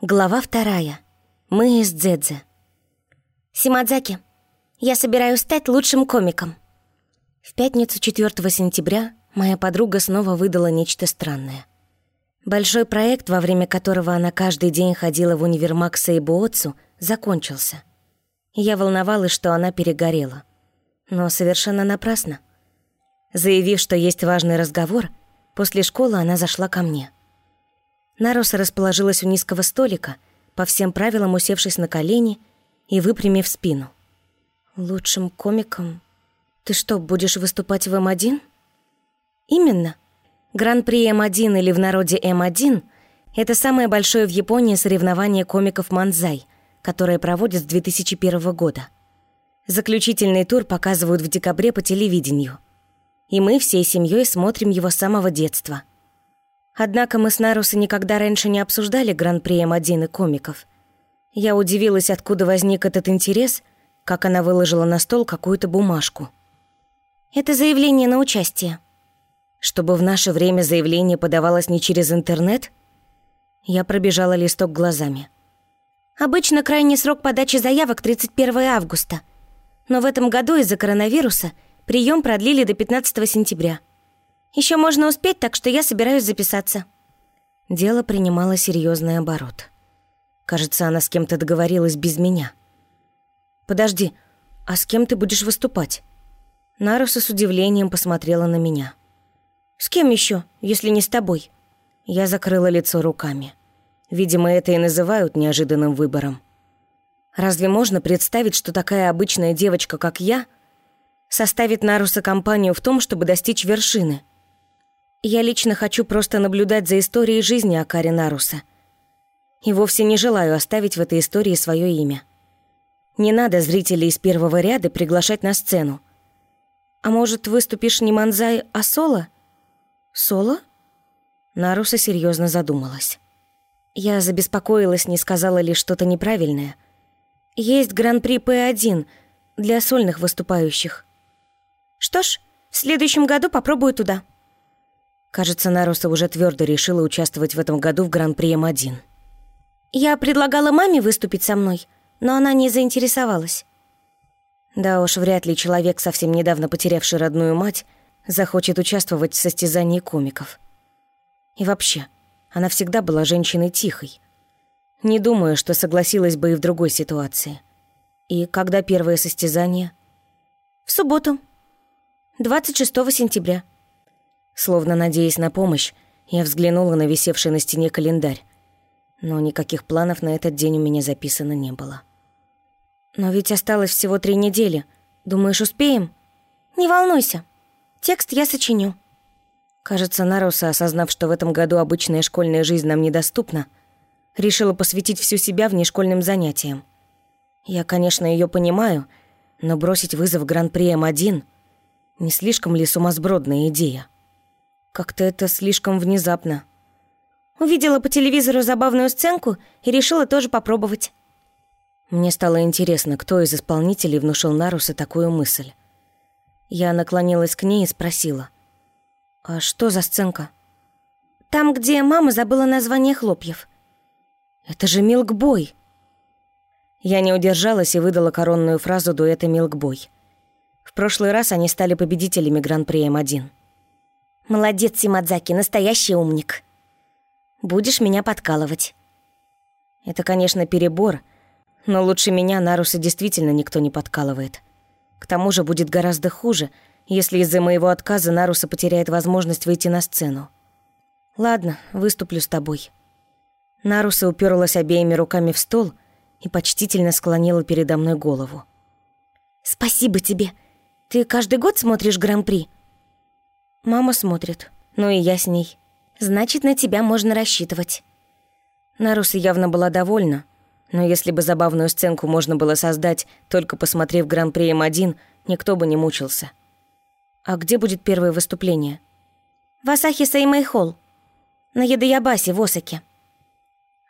Глава вторая. Мы из Дзэдзе. Симадзаки, я собираюсь стать лучшим комиком. В пятницу 4 сентября моя подруга снова выдала нечто странное. Большой проект, во время которого она каждый день ходила в универмаг Сейбуотсу, закончился. Я волновалась, что она перегорела. Но совершенно напрасно. Заявив, что есть важный разговор, после школы она зашла ко мне — Наруса расположилась у низкого столика, по всем правилам усевшись на колени и выпрямив спину. «Лучшим комиком? Ты что, будешь выступать в М1?» «Именно. Гран-при М1 или в народе М1 — это самое большое в Японии соревнование комиков Манзай, которое проводят с 2001 года. Заключительный тур показывают в декабре по телевидению. И мы всей семьей смотрим его с самого детства — Однако мы с Нарусой никогда раньше не обсуждали Гран-при М1 и комиков. Я удивилась, откуда возник этот интерес, как она выложила на стол какую-то бумажку. «Это заявление на участие». «Чтобы в наше время заявление подавалось не через интернет?» Я пробежала листок глазами. «Обычно крайний срок подачи заявок 31 августа, но в этом году из-за коронавируса прием продлили до 15 сентября». Еще можно успеть, так что я собираюсь записаться». Дело принимало серьезный оборот. Кажется, она с кем-то договорилась без меня. «Подожди, а с кем ты будешь выступать?» Наруса с удивлением посмотрела на меня. «С кем еще, если не с тобой?» Я закрыла лицо руками. Видимо, это и называют неожиданным выбором. Разве можно представить, что такая обычная девочка, как я, составит Наруса компанию в том, чтобы достичь вершины? Я лично хочу просто наблюдать за историей жизни Акари Наруса. И вовсе не желаю оставить в этой истории свое имя. Не надо зрителей из первого ряда приглашать на сцену. А может, выступишь не Манзай, а Соло? Соло? Наруса серьезно задумалась. Я забеспокоилась, не сказала ли что-то неправильное. Есть Гран-при П1 для сольных выступающих. Что ж, в следующем году попробую туда. Кажется, Наруса уже твердо решила участвовать в этом году в Гран-при М1. «Я предлагала маме выступить со мной, но она не заинтересовалась». Да уж, вряд ли человек, совсем недавно потерявший родную мать, захочет участвовать в состязании комиков. И вообще, она всегда была женщиной тихой. Не думаю, что согласилась бы и в другой ситуации. И когда первое состязание? В субботу, 26 сентября. Словно надеясь на помощь, я взглянула на висевший на стене календарь. Но никаких планов на этот день у меня записано не было. «Но ведь осталось всего три недели. Думаешь, успеем?» «Не волнуйся. Текст я сочиню». Кажется, Наруса, осознав, что в этом году обычная школьная жизнь нам недоступна, решила посвятить всю себя внешкольным занятиям. Я, конечно, ее понимаю, но бросить вызов Гран-при М1 — не слишком ли сумасбродная идея? Как-то это слишком внезапно. Увидела по телевизору забавную сценку и решила тоже попробовать. Мне стало интересно, кто из исполнителей внушил Наруса такую мысль. Я наклонилась к ней и спросила. «А что за сценка?» «Там, где мама забыла название хлопьев». «Это же Милкбой!» Я не удержалась и выдала коронную фразу дуэта Милкбой. В прошлый раз они стали победителями Гран-при М1. Молодец, Симадзаки, настоящий умник. Будешь меня подкалывать. Это, конечно, перебор, но лучше меня Наруса действительно никто не подкалывает. К тому же будет гораздо хуже, если из-за моего отказа Наруса потеряет возможность выйти на сцену. Ладно, выступлю с тобой. Наруса уперлась обеими руками в стол и почтительно склонила передо мной голову. «Спасибо тебе. Ты каждый год смотришь Гран-при?» Мама смотрит, ну и я с ней. Значит, на тебя можно рассчитывать. Наруса явно была довольна, но если бы забавную сценку можно было создать, только посмотрев Гран-при М1, никто бы не мучился. А где будет первое выступление? В Асахи Сеймэй Холл. На Едаябасе в Осаке.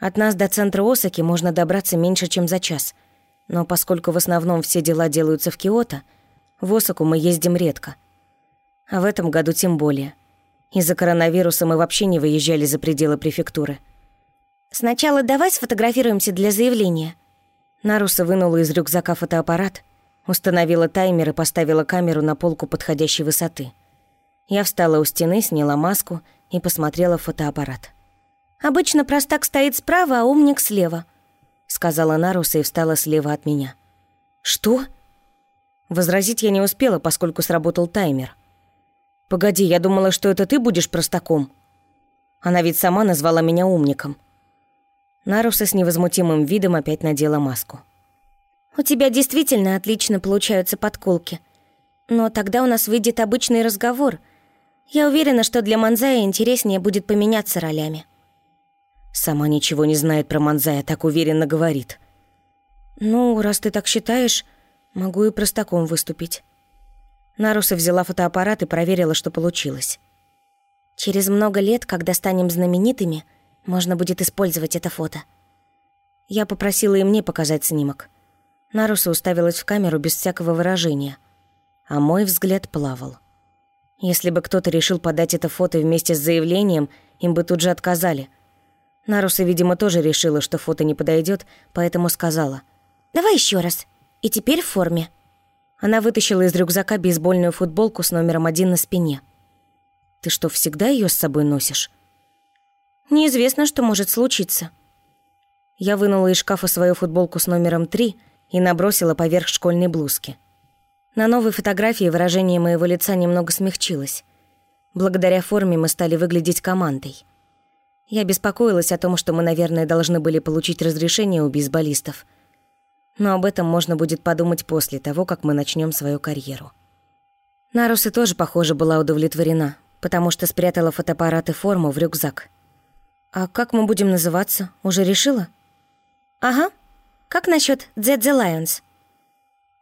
От нас до центра Осаки можно добраться меньше, чем за час. Но поскольку в основном все дела делаются в Киото, в Осаку мы ездим редко — а в этом году тем более. Из-за коронавируса мы вообще не выезжали за пределы префектуры. Сначала давай сфотографируемся для заявления». Наруса вынула из рюкзака фотоаппарат, установила таймер и поставила камеру на полку подходящей высоты. Я встала у стены, сняла маску и посмотрела в фотоаппарат. «Обычно простак стоит справа, а умник слева», — сказала Наруса и встала слева от меня. «Что?» Возразить я не успела, поскольку сработал таймер. «Погоди, я думала, что это ты будешь простаком». Она ведь сама назвала меня умником. Наруса с невозмутимым видом опять надела маску. «У тебя действительно отлично получаются подколки. Но тогда у нас выйдет обычный разговор. Я уверена, что для Манзая интереснее будет поменяться ролями». Сама ничего не знает про Манзая, так уверенно говорит. «Ну, раз ты так считаешь, могу и простаком выступить». Наруса взяла фотоаппарат и проверила, что получилось. Через много лет, когда станем знаменитыми, можно будет использовать это фото. Я попросила и мне показать снимок. Наруса уставилась в камеру без всякого выражения, а мой взгляд плавал. Если бы кто-то решил подать это фото вместе с заявлением, им бы тут же отказали. Наруса, видимо, тоже решила, что фото не подойдет, поэтому сказала. «Давай еще раз. И теперь в форме». Она вытащила из рюкзака бейсбольную футболку с номером один на спине. «Ты что, всегда ее с собой носишь?» «Неизвестно, что может случиться». Я вынула из шкафа свою футболку с номером три и набросила поверх школьной блузки. На новой фотографии выражение моего лица немного смягчилось. Благодаря форме мы стали выглядеть командой. Я беспокоилась о том, что мы, наверное, должны были получить разрешение у бейсболистов – но об этом можно будет подумать после того, как мы начнем свою карьеру. Наруса тоже, похоже, была удовлетворена, потому что спрятала фотоаппарат и форму в рюкзак. «А как мы будем называться? Уже решила?» «Ага. Как насчет Дзэдзе Лайонс?»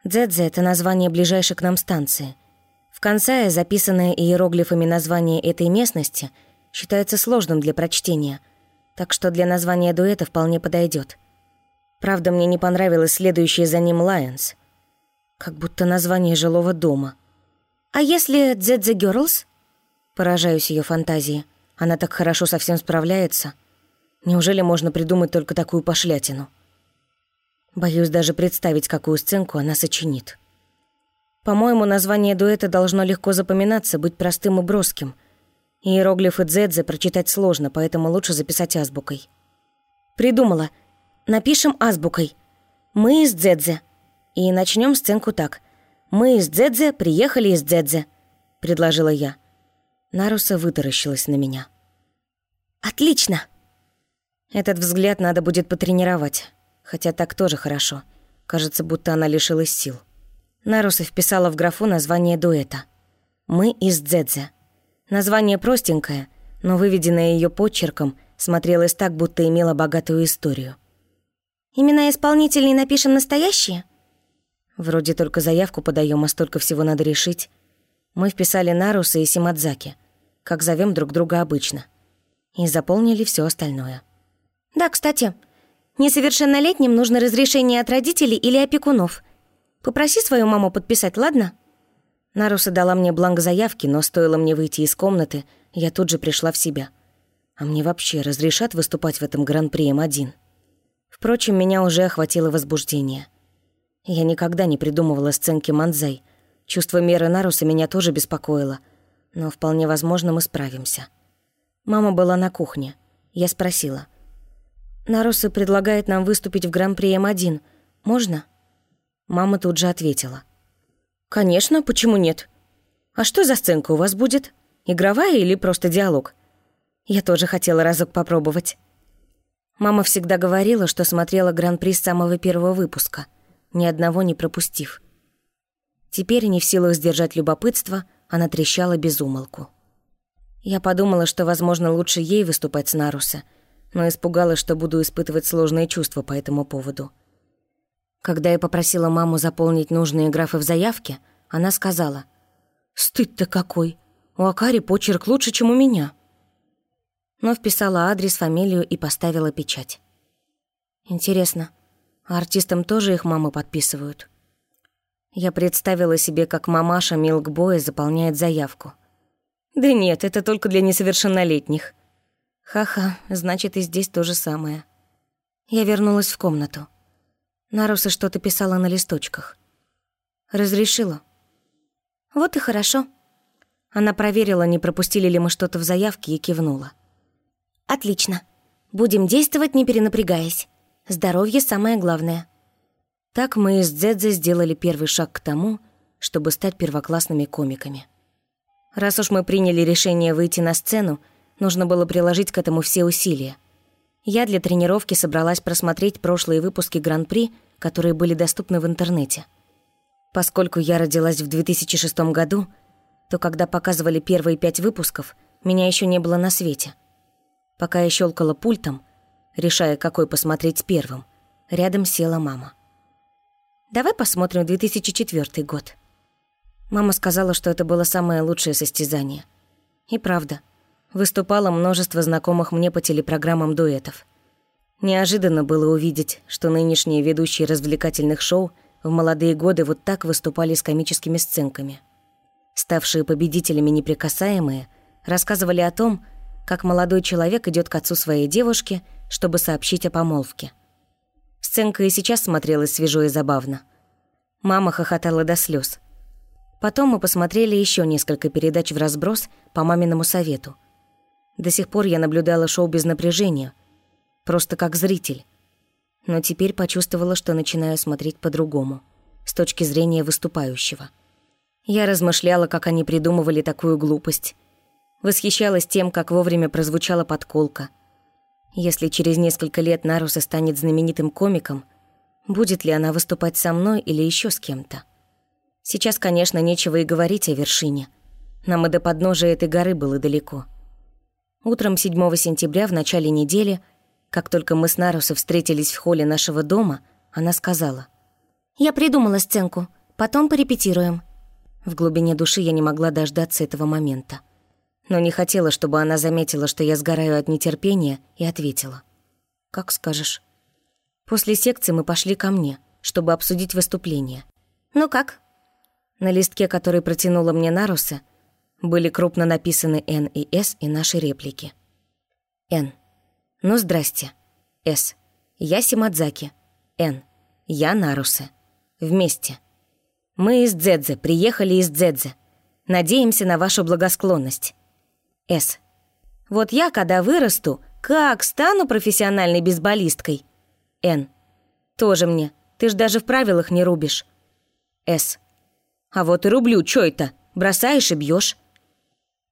Дзэдзе — это название ближайшей к нам станции. В конце записанное иероглифами название этой местности считается сложным для прочтения, так что для названия дуэта вполне подойдет. Правда, мне не понравилось следующее за ним «Лайонс». Как будто название жилого дома. «А если «Дзэдзе Гёрлс»?» Поражаюсь ее фантазии. Она так хорошо со всем справляется. Неужели можно придумать только такую пошлятину? Боюсь даже представить, какую сценку она сочинит. По-моему, название дуэта должно легко запоминаться, быть простым и броским. Иероглифы «дзэдзе» прочитать сложно, поэтому лучше записать азбукой. Придумала — Напишем азбукой. Мы из Дзэдзе. И начнем сценку так. Мы из Дзэдзе приехали из Дзэдзе, предложила я. Наруса вытаращилась на меня. Отлично. Этот взгляд надо будет потренировать. Хотя так тоже хорошо. Кажется, будто она лишилась сил. Наруса вписала в графу название дуэта. «Мы из Дзэдзе». Название простенькое, но выведенное ее почерком смотрелось так, будто имело богатую историю. Имена исполнителей напишем настоящие? Вроде только заявку подаем, а столько всего надо решить. Мы вписали Наруса и Симадзаки, как зовем друг друга обычно. И заполнили все остальное. Да, кстати, несовершеннолетним нужно разрешение от родителей или опекунов. Попроси свою маму подписать, ладно? Наруса дала мне бланк заявки, но стоило мне выйти из комнаты, я тут же пришла в себя. А мне вообще разрешат выступать в этом гран-при М1? Впрочем, меня уже охватило возбуждение. Я никогда не придумывала сценки Манзай. Чувство меры Наруса меня тоже беспокоило. Но вполне возможно, мы справимся. Мама была на кухне. Я спросила. «Наруса предлагает нам выступить в Гран-при М1. Можно?» Мама тут же ответила. «Конечно, почему нет? А что за сценка у вас будет? Игровая или просто диалог?» Я тоже хотела разок попробовать. Мама всегда говорила, что смотрела Гран-при с самого первого выпуска, ни одного не пропустив. Теперь, не в силах сдержать любопытство, она трещала без умолку. Я подумала, что, возможно, лучше ей выступать с Наруса, но испугалась, что буду испытывать сложные чувства по этому поводу. Когда я попросила маму заполнить нужные графы в заявке, она сказала, «Стыд-то какой! У Акари почерк лучше, чем у меня» но вписала адрес, фамилию и поставила печать. Интересно, а артистам тоже их мамы подписывают? Я представила себе, как мамаша Милкбоя заполняет заявку. Да нет, это только для несовершеннолетних. Ха-ха, значит, и здесь то же самое. Я вернулась в комнату. Наруса что-то писала на листочках. Разрешила. Вот и хорошо. Она проверила, не пропустили ли мы что-то в заявке, и кивнула. Отлично. Будем действовать, не перенапрягаясь. Здоровье самое главное. Так мы с Дзедзе сделали первый шаг к тому, чтобы стать первоклассными комиками. Раз уж мы приняли решение выйти на сцену, нужно было приложить к этому все усилия. Я для тренировки собралась просмотреть прошлые выпуски Гран-при, которые были доступны в интернете. Поскольку я родилась в 2006 году, то когда показывали первые пять выпусков, меня еще не было на свете. Пока я щелкала пультом, решая, какой посмотреть первым, рядом села мама. «Давай посмотрим 2004 год». Мама сказала, что это было самое лучшее состязание. И правда, выступало множество знакомых мне по телепрограммам дуэтов. Неожиданно было увидеть, что нынешние ведущие развлекательных шоу в молодые годы вот так выступали с комическими сценками. Ставшие победителями неприкасаемые рассказывали о том, как молодой человек идет к отцу своей девушки, чтобы сообщить о помолвке. Сценка и сейчас смотрелась свежо и забавно. Мама хохотала до слез. Потом мы посмотрели еще несколько передач в разброс по маминому совету. До сих пор я наблюдала шоу без напряжения, просто как зритель. Но теперь почувствовала, что начинаю смотреть по-другому, с точки зрения выступающего. Я размышляла, как они придумывали такую глупость. Восхищалась тем, как вовремя прозвучала подколка. Если через несколько лет Наруса станет знаменитым комиком, будет ли она выступать со мной или еще с кем-то? Сейчас, конечно, нечего и говорить о вершине. Нам и до подножия этой горы было далеко. Утром 7 сентября, в начале недели, как только мы с Нарусом встретились в холле нашего дома, она сказала. «Я придумала сценку. Потом порепетируем». В глубине души я не могла дождаться этого момента. Но не хотела, чтобы она заметила, что я сгораю от нетерпения, и ответила. «Как скажешь». После секции мы пошли ко мне, чтобы обсудить выступление. «Ну как?» На листке, который протянула мне Наруса, были крупно написаны «Н» и «С» и наши реплики. «Н». «Ну, здрасте». «С». «Я Симадзаки». «Н». «Я Наруса». «Вместе». «Мы из Дзэдзе, приехали из Дзэдзе. Надеемся на вашу благосклонность». «С». «Вот я, когда вырасту, как стану профессиональной бейсболисткой?» «Н». «Тоже мне. Ты ж даже в правилах не рубишь». «С». А вот и рублю, чё это? Бросаешь и бьешь.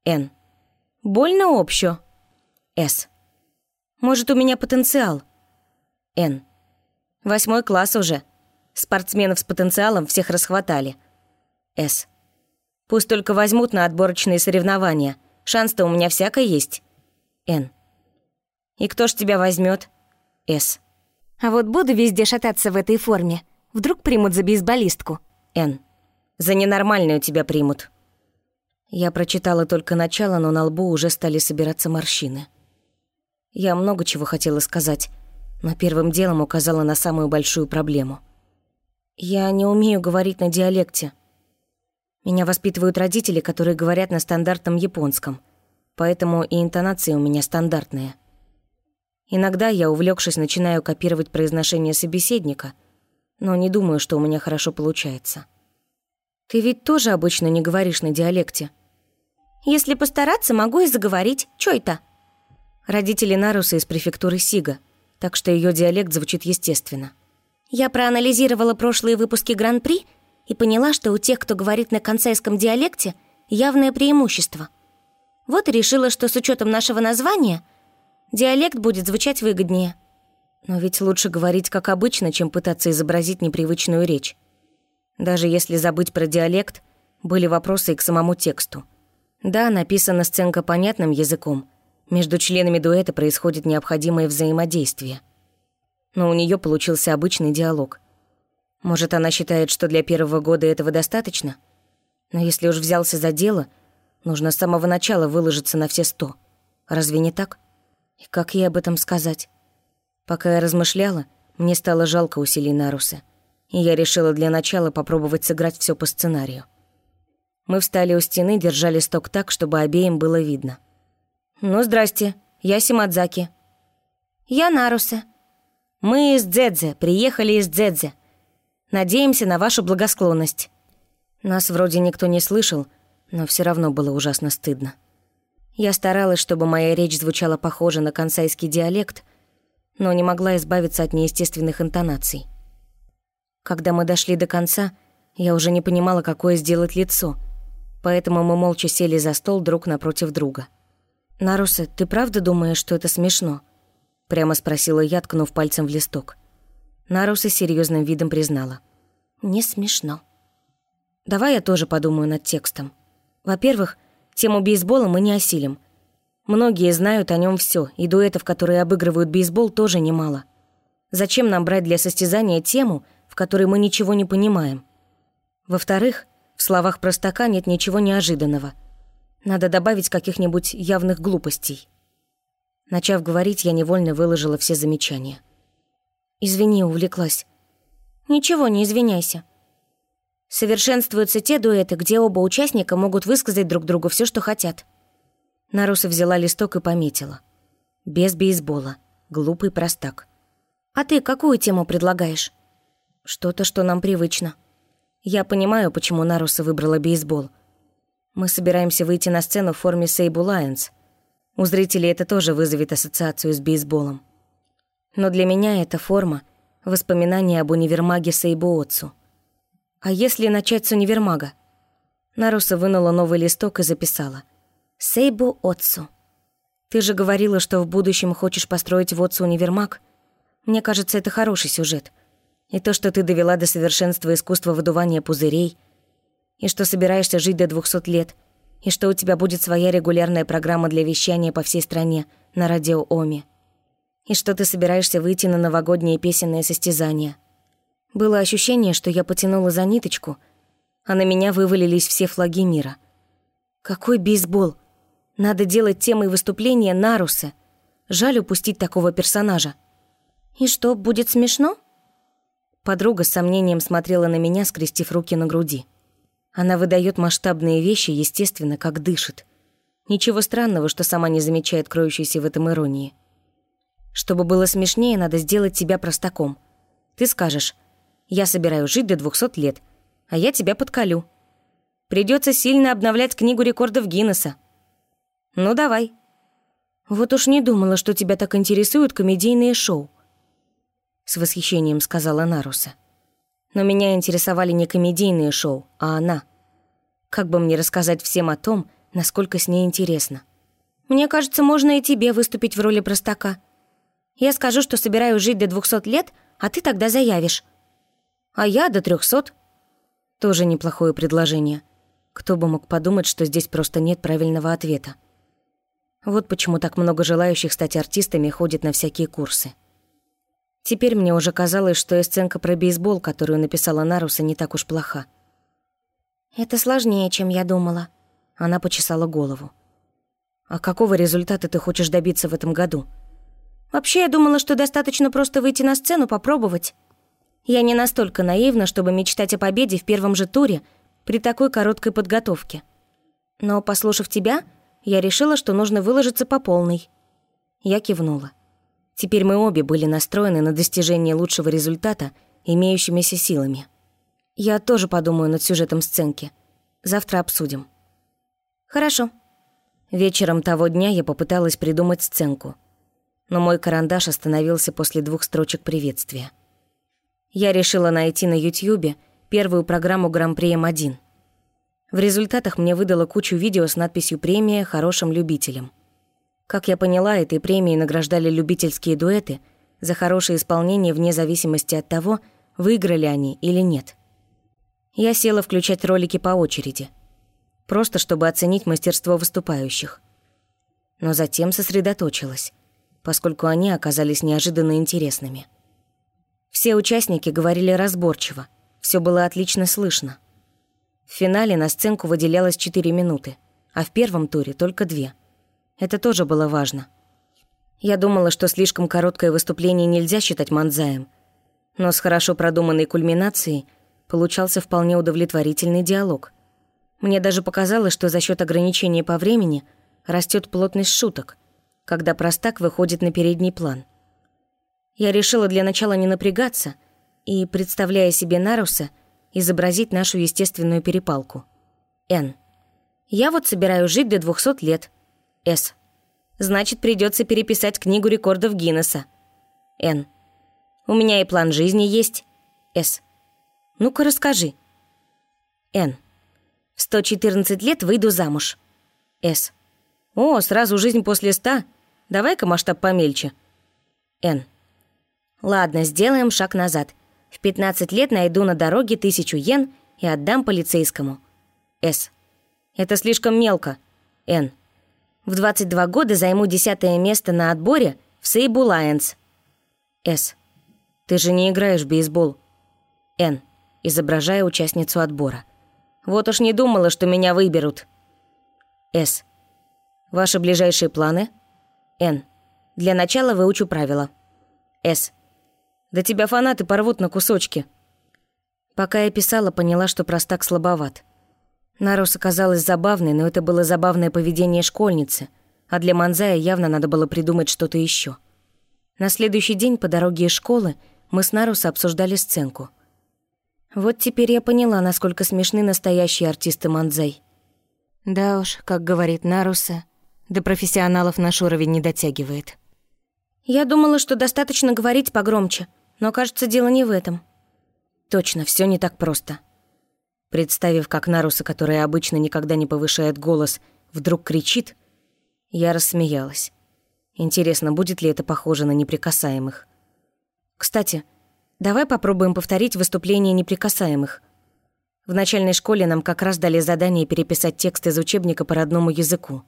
Н. Больно общо. С. Может, у меня потенциал? Н. Восьмой класс уже. Спортсменов с потенциалом всех расхватали. С. Пусть только возьмут на отборочные соревнования. Шанс-то у меня всяко есть. Н. И кто ж тебя возьмет? С. А вот буду везде шататься в этой форме. Вдруг примут за бейсболистку. Н. За ненормальную тебя примут». Я прочитала только начало, но на лбу уже стали собираться морщины. Я много чего хотела сказать, но первым делом указала на самую большую проблему. Я не умею говорить на диалекте. Меня воспитывают родители, которые говорят на стандартном японском, поэтому и интонации у меня стандартные. Иногда я, увлекшись, начинаю копировать произношение собеседника, но не думаю, что у меня хорошо получается. Ты ведь тоже обычно не говоришь на диалекте. Если постараться, могу и заговорить. Чё это? Родители Наруса из префектуры Сига, так что ее диалект звучит естественно. Я проанализировала прошлые выпуски Гран-при и поняла, что у тех, кто говорит на концейском диалекте, явное преимущество. Вот и решила, что с учетом нашего названия диалект будет звучать выгоднее. Но ведь лучше говорить как обычно, чем пытаться изобразить непривычную речь. Даже если забыть про диалект, были вопросы и к самому тексту. Да, написана сценка понятным языком. Между членами дуэта происходит необходимое взаимодействие. Но у нее получился обычный диалог. Может, она считает, что для первого года этого достаточно? Но если уж взялся за дело, нужно с самого начала выложиться на все сто. Разве не так? И как ей об этом сказать? Пока я размышляла, мне стало жалко усилий Наруса — и я решила для начала попробовать сыграть все по сценарию. Мы встали у стены, держали сток так, чтобы обеим было видно. «Ну, здрасте. Я Симадзаки». «Я Наруса». «Мы из Дзэдзе, приехали из Дзэдзе. Надеемся на вашу благосклонность». Нас вроде никто не слышал, но все равно было ужасно стыдно. Я старалась, чтобы моя речь звучала похоже на консайский диалект, но не могла избавиться от неестественных интонаций. Когда мы дошли до конца, я уже не понимала, какое сделать лицо, поэтому мы молча сели за стол друг напротив друга. «Наруса, ты правда думаешь, что это смешно?» Прямо спросила я, ткнув пальцем в листок. Наруса серьезным видом признала. «Не смешно». «Давай я тоже подумаю над текстом. Во-первых, тему бейсбола мы не осилим. Многие знают о нем все, и дуэтов, которые обыгрывают бейсбол, тоже немало. Зачем нам брать для состязания тему, в которой мы ничего не понимаем? Во-вторых, в словах простака нет ничего неожиданного. Надо добавить каких-нибудь явных глупостей. Начав говорить, я невольно выложила все замечания. «Извини, увлеклась». «Ничего, не извиняйся. Совершенствуются те дуэты, где оба участника могут высказать друг другу все, что хотят». Наруса взяла листок и пометила. «Без бейсбола. Глупый простак». «А ты какую тему предлагаешь?» «Что-то, что нам привычно». Я понимаю, почему Наруса выбрала бейсбол. Мы собираемся выйти на сцену в форме Сейбу Лайонс. У зрителей это тоже вызовет ассоциацию с бейсболом. Но для меня эта форма — воспоминание об универмаге Сейбу Отцу. А если начать с универмага? Наруса вынула новый листок и записала. «Сейбу Отцу». «Ты же говорила, что в будущем хочешь построить в Отцу универмаг? Мне кажется, это хороший сюжет — и то, что ты довела до совершенства искусство выдувания пузырей, и что собираешься жить до 200 лет, и что у тебя будет своя регулярная программа для вещания по всей стране на радио Оми, и что ты собираешься выйти на новогодние песенные состязания. Было ощущение, что я потянула за ниточку, а на меня вывалились все флаги мира. Какой бейсбол! Надо делать темой выступления Наруса. Жаль упустить такого персонажа. «И что, будет смешно?» Подруга с сомнением смотрела на меня, скрестив руки на груди. Она выдает масштабные вещи, естественно, как дышит. Ничего странного, что сама не замечает кроющейся в этом иронии. Чтобы было смешнее, надо сделать тебя простаком. Ты скажешь, я собираюсь жить до 200 лет, а я тебя подколю. Придется сильно обновлять книгу рекордов Гиннесса. Ну, давай. Вот уж не думала, что тебя так интересуют комедийные шоу. — с восхищением сказала Наруса. «Но меня интересовали не комедийные шоу, а она. Как бы мне рассказать всем о том, насколько с ней интересно?» «Мне кажется, можно и тебе выступить в роли простака. Я скажу, что собираюсь жить до двухсот лет, а ты тогда заявишь. А я до трехсот. Тоже неплохое предложение. Кто бы мог подумать, что здесь просто нет правильного ответа. Вот почему так много желающих стать артистами ходит на всякие курсы. Теперь мне уже казалось, что сценка про бейсбол, которую написала Наруса, не так уж плоха. «Это сложнее, чем я думала». Она почесала голову. «А какого результата ты хочешь добиться в этом году?» «Вообще, я думала, что достаточно просто выйти на сцену, попробовать. Я не настолько наивна, чтобы мечтать о победе в первом же туре при такой короткой подготовке. Но, послушав тебя, я решила, что нужно выложиться по полной». Я кивнула. Теперь мы обе были настроены на достижение лучшего результата имеющимися силами. Я тоже подумаю над сюжетом сценки. Завтра обсудим. Хорошо. Вечером того дня я попыталась придумать сценку. Но мой карандаш остановился после двух строчек приветствия. Я решила найти на Ютьюбе первую программу Гран-при М1. В результатах мне выдало кучу видео с надписью «Премия хорошим любителям». Как я поняла, этой премией награждали любительские дуэты за хорошее исполнение вне зависимости от того, выиграли они или нет. Я села включать ролики по очереди, просто чтобы оценить мастерство выступающих. Но затем сосредоточилась, поскольку они оказались неожиданно интересными. Все участники говорили разборчиво, все было отлично слышно. В финале на сценку выделялось 4 минуты, а в первом туре только две — это тоже было важно. Я думала, что слишком короткое выступление нельзя считать манзаем, но с хорошо продуманной кульминацией получался вполне удовлетворительный диалог. Мне даже показалось, что за счет ограничения по времени растет плотность шуток, когда простак выходит на передний план. Я решила для начала не напрягаться и, представляя себе Наруса, изобразить нашу естественную перепалку. Н. Я вот собираюсь жить до 200 лет. С. Значит, придется переписать книгу рекордов Гиннесса. Н. У меня и план жизни есть. С. Ну-ка расскажи. Н. В 114 лет выйду замуж. С. О, сразу жизнь после ста. Давай-ка масштаб помельче. Н. Ладно, сделаем шаг назад. В 15 лет найду на дороге тысячу йен и отдам полицейскому. С. Это слишком мелко. Н. В 22 года займу десятое место на отборе в Сейбу Лайонс. С. Ты же не играешь в бейсбол. Н. Изображая участницу отбора. Вот уж не думала, что меня выберут. С. Ваши ближайшие планы? Н. Для начала выучу правила. С. Да тебя фанаты порвут на кусочки. Пока я писала, поняла, что простак слабоват. Нарус оказалась забавной, но это было забавное поведение школьницы, а для Манзая явно надо было придумать что-то еще. На следующий день по дороге из школы мы с Нарусом обсуждали сценку. Вот теперь я поняла, насколько смешны настоящие артисты Манзай. Да уж, как говорит Наруса, до профессионалов наш уровень не дотягивает. Я думала, что достаточно говорить погромче, но, кажется, дело не в этом. Точно, все не так просто. Представив, как Наруса, которая обычно никогда не повышает голос, вдруг кричит, я рассмеялась. Интересно, будет ли это похоже на неприкасаемых? Кстати, давай попробуем повторить выступление неприкасаемых. В начальной школе нам как раз дали задание переписать текст из учебника по родному языку.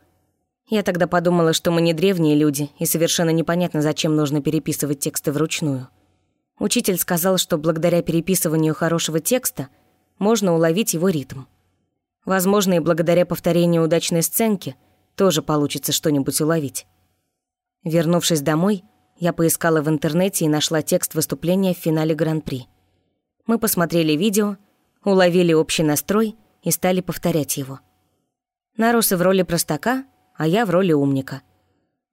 Я тогда подумала, что мы не древние люди, и совершенно непонятно, зачем нужно переписывать тексты вручную. Учитель сказал, что благодаря переписыванию хорошего текста — можно уловить его ритм. Возможно, и благодаря повторению удачной сценки тоже получится что-нибудь уловить. Вернувшись домой, я поискала в интернете и нашла текст выступления в финале Гран-при. Мы посмотрели видео, уловили общий настрой и стали повторять его. Нарусы в роли простака, а я в роли умника.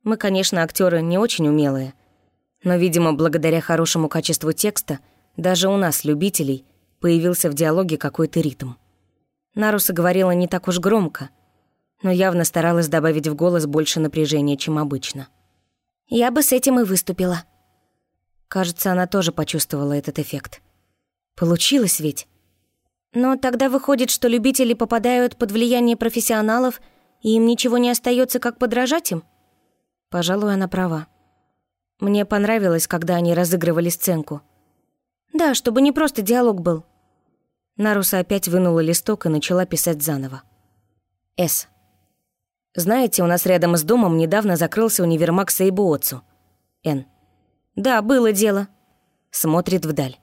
Мы, конечно, актеры не очень умелые, но, видимо, благодаря хорошему качеству текста, даже у нас, любителей, появился в диалоге какой-то ритм. Наруса говорила не так уж громко, но явно старалась добавить в голос больше напряжения, чем обычно. «Я бы с этим и выступила». Кажется, она тоже почувствовала этот эффект. Получилось ведь? Но тогда выходит, что любители попадают под влияние профессионалов, и им ничего не остается, как подражать им? Пожалуй, она права. Мне понравилось, когда они разыгрывали сценку. Да, чтобы не просто диалог был. Наруса опять вынула листок и начала писать заново. С. Знаете, у нас рядом с домом недавно закрылся универмаг Сейбуоцу. Н. Да, было дело. Смотрит вдаль.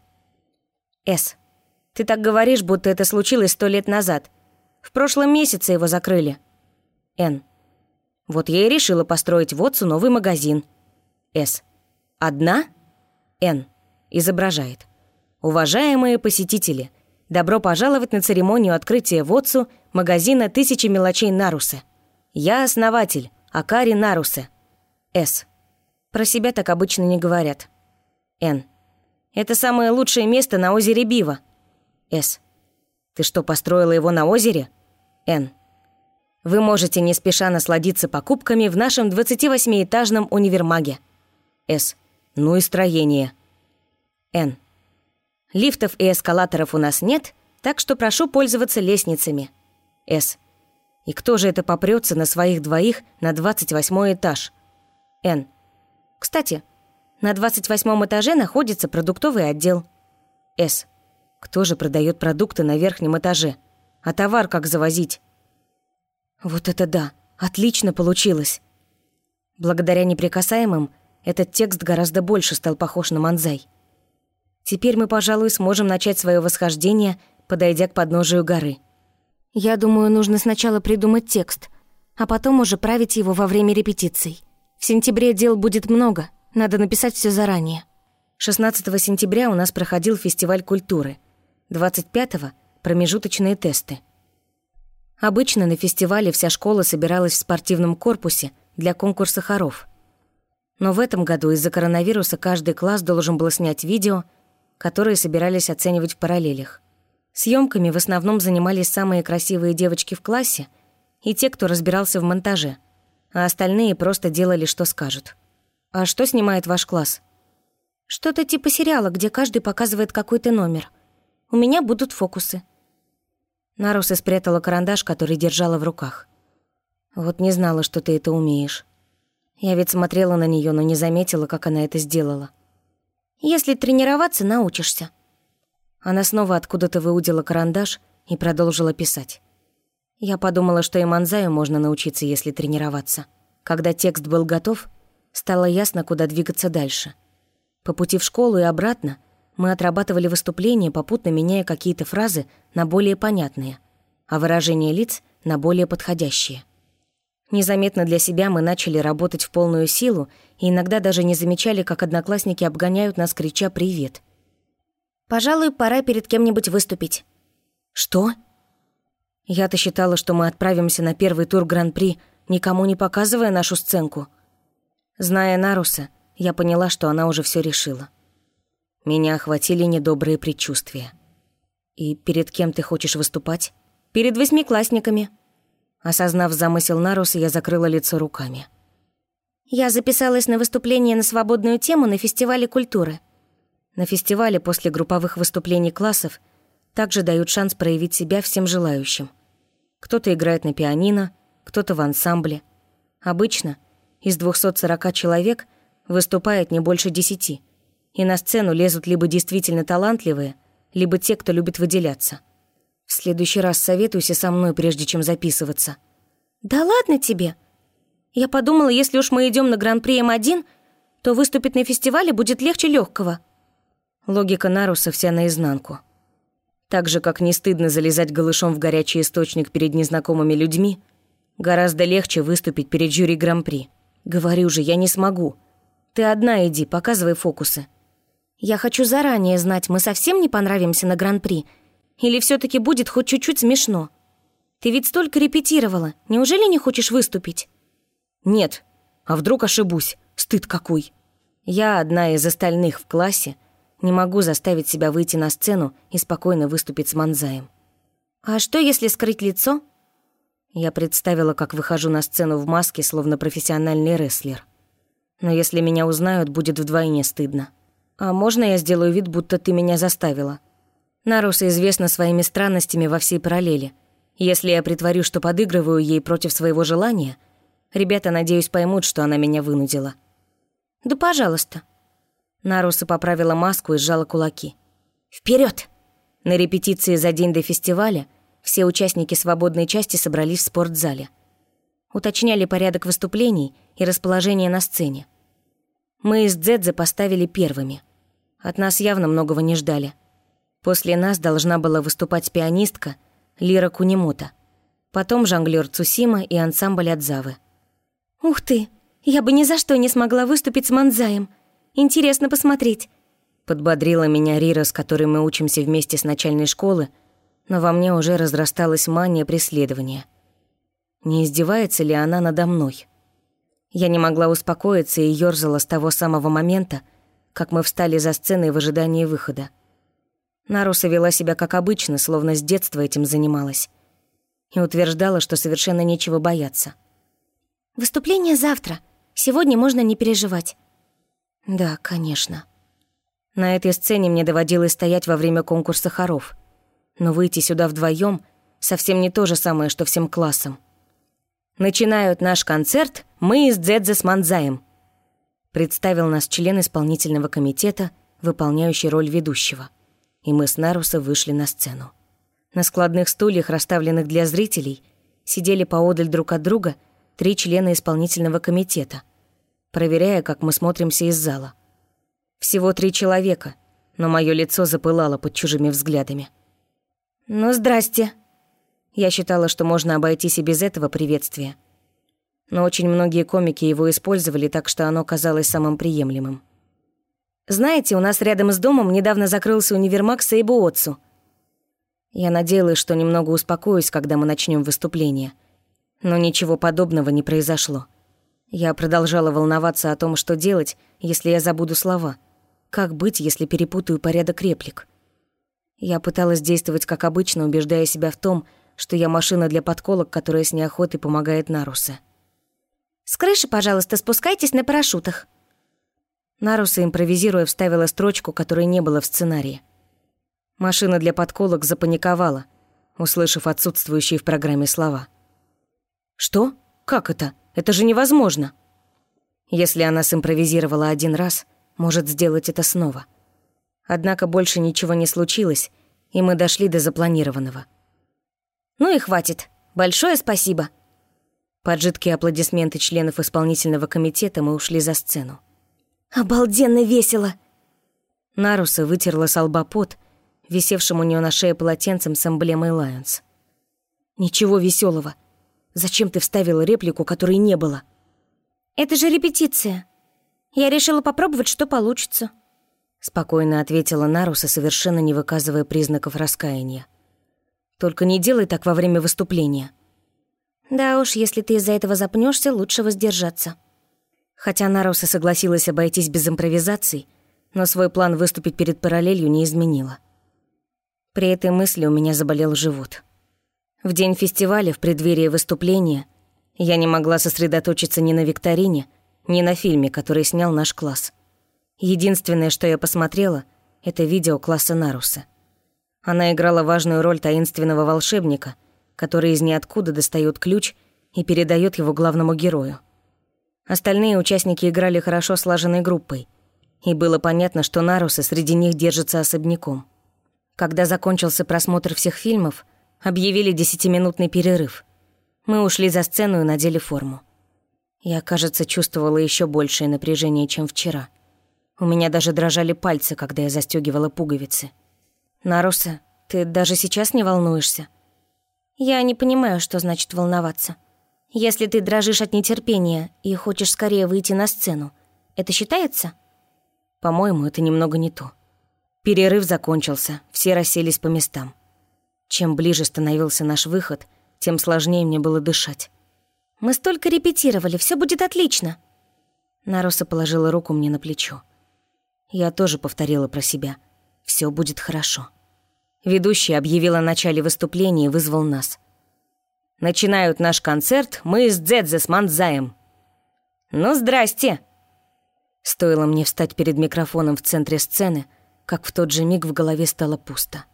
С. Ты так говоришь, будто это случилось сто лет назад. В прошлом месяце его закрыли. Н. Вот я и решила построить в Отцу новый магазин. С. Одна? Н. Изображает. Уважаемые посетители, Добро пожаловать на церемонию открытия в Отцу магазина «Тысячи мелочей Наруса». Я основатель, Акари Наруса. С. Про себя так обычно не говорят. Н. Это самое лучшее место на озере Бива. С. Ты что, построила его на озере? Н. Вы можете не спеша насладиться покупками в нашем 28-этажном универмаге. С. Ну и строение. Н. Лифтов и эскалаторов у нас нет, так что прошу пользоваться лестницами. С. И кто же это попрется на своих двоих на 28 этаж? Н. Кстати, на 28 этаже находится продуктовый отдел. С. Кто же продает продукты на верхнем этаже? А товар как завозить? Вот это да! Отлично получилось! Благодаря неприкасаемым этот текст гораздо больше стал похож на манзай. Теперь мы, пожалуй, сможем начать свое восхождение, подойдя к подножию горы. Я думаю, нужно сначала придумать текст, а потом уже править его во время репетиций. В сентябре дел будет много, надо написать все заранее. 16 сентября у нас проходил фестиваль культуры, 25-го — промежуточные тесты. Обычно на фестивале вся школа собиралась в спортивном корпусе для конкурса хоров — Но в этом году из-за коронавируса каждый класс должен был снять видео, которые собирались оценивать в параллелях. Съемками в основном занимались самые красивые девочки в классе и те, кто разбирался в монтаже, а остальные просто делали, что скажут. «А что снимает ваш класс?» «Что-то типа сериала, где каждый показывает какой-то номер. У меня будут фокусы». Наруса спрятала карандаш, который держала в руках. «Вот не знала, что ты это умеешь. Я ведь смотрела на нее, но не заметила, как она это сделала». «Если тренироваться, научишься». Она снова откуда-то выудила карандаш и продолжила писать. Я подумала, что и манзаю можно научиться, если тренироваться. Когда текст был готов, стало ясно, куда двигаться дальше. По пути в школу и обратно мы отрабатывали выступления, попутно меняя какие-то фразы на более понятные, а выражения лиц — на более подходящие. Незаметно для себя мы начали работать в полную силу и иногда даже не замечали, как одноклассники обгоняют нас, крича «Привет!». «Пожалуй, пора перед кем-нибудь выступить». «Что?» Я-то считала, что мы отправимся на первый тур Гран-при, никому не показывая нашу сценку. Зная Наруса, я поняла, что она уже все решила. Меня охватили недобрые предчувствия. «И перед кем ты хочешь выступать?» «Перед восьмиклассниками», Осознав замысел Наруса, я закрыла лицо руками. Я записалась на выступление на свободную тему на фестивале культуры. На фестивале после групповых выступлений классов также дают шанс проявить себя всем желающим. Кто-то играет на пианино, кто-то в ансамбле. Обычно из 240 человек выступает не больше 10, и на сцену лезут либо действительно талантливые, либо те, кто любит выделяться – в следующий раз советуйся со мной, прежде чем записываться». «Да ладно тебе. Я подумала, если уж мы идем на Гран-при М1, то выступить на фестивале будет легче легкого. Логика Наруса вся наизнанку. Так же, как не стыдно залезать голышом в горячий источник перед незнакомыми людьми, гораздо легче выступить перед жюри Гран-при. Говорю же, я не смогу. Ты одна иди, показывай фокусы. Я хочу заранее знать, мы совсем не понравимся на Гран-при — или все таки будет хоть чуть-чуть смешно? Ты ведь столько репетировала. Неужели не хочешь выступить?» «Нет. А вдруг ошибусь? Стыд какой!» Я, одна из остальных в классе, не могу заставить себя выйти на сцену и спокойно выступить с Манзаем. «А что, если скрыть лицо?» Я представила, как выхожу на сцену в маске, словно профессиональный рестлер. Но если меня узнают, будет вдвойне стыдно. А можно я сделаю вид, будто ты меня заставила?» Наруса известна своими странностями во всей параллели. Если я притворю, что подыгрываю ей против своего желания, ребята, надеюсь, поймут, что она меня вынудила. «Да пожалуйста». Наруса поправила маску и сжала кулаки. Вперед! На репетиции за день до фестиваля все участники свободной части собрались в спортзале. Уточняли порядок выступлений и расположение на сцене. Мы из Дзэдзе поставили первыми. От нас явно многого не ждали. После нас должна была выступать пианистка Лира Кунимута, потом жонглёр Цусима и ансамбль Адзавы. «Ух ты! Я бы ни за что не смогла выступить с Манзаем. Интересно посмотреть». Подбодрила меня Рира, с которой мы учимся вместе с начальной школы, но во мне уже разрасталась мания преследования. Не издевается ли она надо мной? Я не могла успокоиться и ёрзала с того самого момента, как мы встали за сценой в ожидании выхода. Наруса вела себя как обычно, словно с детства этим занималась. И утверждала, что совершенно нечего бояться. «Выступление завтра. Сегодня можно не переживать». «Да, конечно». На этой сцене мне доводилось стоять во время конкурса хоров. Но выйти сюда вдвоем совсем не то же самое, что всем классом. «Начинают наш концерт мы из Дзэдзе с Манзаем», представил нас член исполнительного комитета, выполняющий роль ведущего и мы с Наруса вышли на сцену. На складных стульях, расставленных для зрителей, сидели поодаль друг от друга три члена исполнительного комитета, проверяя, как мы смотримся из зала. Всего три человека, но мое лицо запылало под чужими взглядами. «Ну, здрасте!» Я считала, что можно обойтись и без этого приветствия. Но очень многие комики его использовали, так что оно казалось самым приемлемым. Знаете, у нас рядом с домом недавно закрылся универмаг Сейбу Отцу. Я надеялась, что немного успокоюсь, когда мы начнем выступление. Но ничего подобного не произошло. Я продолжала волноваться о том, что делать, если я забуду слова. Как быть, если перепутаю порядок реплик? Я пыталась действовать как обычно, убеждая себя в том, что я машина для подколок, которая с неохотой помогает Нарусе. «С крыши, пожалуйста, спускайтесь на парашютах». Наруса, импровизируя, вставила строчку, которой не было в сценарии. Машина для подколок запаниковала, услышав отсутствующие в программе слова. «Что? Как это? Это же невозможно!» Если она симпровизировала один раз, может сделать это снова. Однако больше ничего не случилось, и мы дошли до запланированного. «Ну и хватит. Большое спасибо!» Под жидкие аплодисменты членов исполнительного комитета мы ушли за сцену. «Обалденно весело!» Наруса вытерла с лба пот, висевшим у нее на шее полотенцем с эмблемой Лайонс. «Ничего веселого. Зачем ты вставила реплику, которой не было?» «Это же репетиция. Я решила попробовать, что получится». Спокойно ответила Наруса, совершенно не выказывая признаков раскаяния. «Только не делай так во время выступления». «Да уж, если ты из-за этого запнешься, лучше воздержаться». Хотя Наруса согласилась обойтись без импровизаций, но свой план выступить перед параллелью не изменила. При этой мысли у меня заболел живот. В день фестиваля, в преддверии выступления, я не могла сосредоточиться ни на викторине, ни на фильме, который снял наш класс. Единственное, что я посмотрела, это видео класса Наруса. Она играла важную роль таинственного волшебника, который из ниоткуда достает ключ и передает его главному герою. Остальные участники играли хорошо слаженной группой, и было понятно, что Нарусы среди них держатся особняком. Когда закончился просмотр всех фильмов, объявили десятиминутный перерыв. Мы ушли за сцену и надели форму. Я, кажется, чувствовала еще большее напряжение, чем вчера. У меня даже дрожали пальцы, когда я застегивала пуговицы. «Наруса, ты даже сейчас не волнуешься?» «Я не понимаю, что значит волноваться. Если ты дрожишь от нетерпения и хочешь скорее выйти на сцену, это считается?» «По-моему, это немного не то». Перерыв закончился, все расселись по местам. Чем ближе становился наш выход, тем сложнее мне было дышать. «Мы столько репетировали, все будет отлично!» Наруса положила руку мне на плечо. Я тоже повторила про себя. Все будет хорошо. Ведущий объявил о начале выступления и вызвал нас. «Начинают наш концерт мы с Дзэдзе с Манзаем». «Ну, здрасте!» Стоило мне встать перед микрофоном в центре сцены — как в тот же миг в голове стало пусто.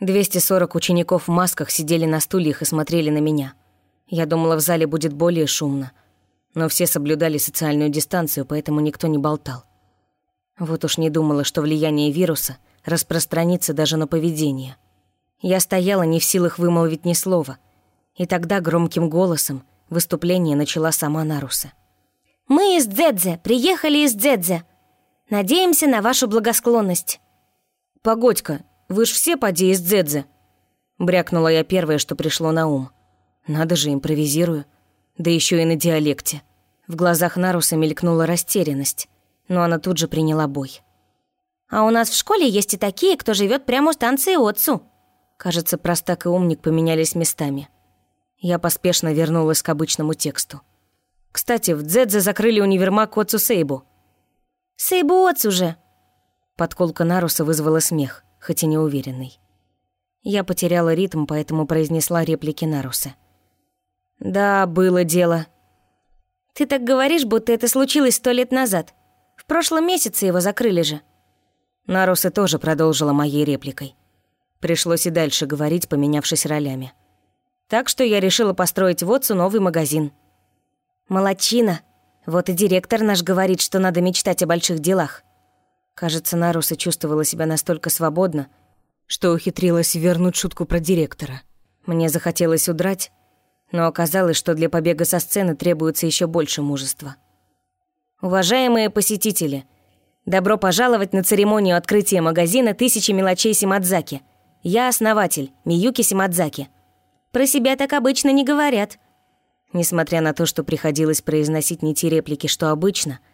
240 учеников в масках сидели на стульях и смотрели на меня. Я думала, в зале будет более шумно. Но все соблюдали социальную дистанцию, поэтому никто не болтал. Вот уж не думала, что влияние вируса распространится даже на поведение. Я стояла не в силах вымолвить ни слова. И тогда громким голосом выступление начала сама Наруса. «Мы из Дзэдзе, приехали из Дзэдзе. Надеемся на вашу благосклонность». «Погодь-ка, вы ж все поди из Дзедзе!» Брякнула я первое, что пришло на ум. Надо же, импровизирую. Да еще и на диалекте. В глазах Наруса мелькнула растерянность, но она тут же приняла бой. «А у нас в школе есть и такие, кто живет прямо у станции Отцу». Кажется, простак и умник поменялись местами. Я поспешно вернулась к обычному тексту. Кстати, в Дзедзе закрыли универмаг Отцу Сейбу. «Сейбу Отцу же!» Подколка Наруса вызвала смех, хоть и неуверенный. Я потеряла ритм, поэтому произнесла реплики Наруса. «Да, было дело». «Ты так говоришь, будто это случилось сто лет назад. В прошлом месяце его закрыли же». Наруса тоже продолжила моей репликой. Пришлось и дальше говорить, поменявшись ролями. Так что я решила построить в Отцу новый магазин. «Молодчина. Вот и директор наш говорит, что надо мечтать о больших делах». Кажется, Наруса чувствовала себя настолько свободно, что ухитрилась вернуть шутку про директора. Мне захотелось удрать, но оказалось, что для побега со сцены требуется еще больше мужества. Уважаемые посетители, добро пожаловать на церемонию открытия магазина «Тысячи мелочей Симадзаки». Я основатель, Миюки Симадзаки. Про себя так обычно не говорят. Несмотря на то, что приходилось произносить не те реплики, что обычно –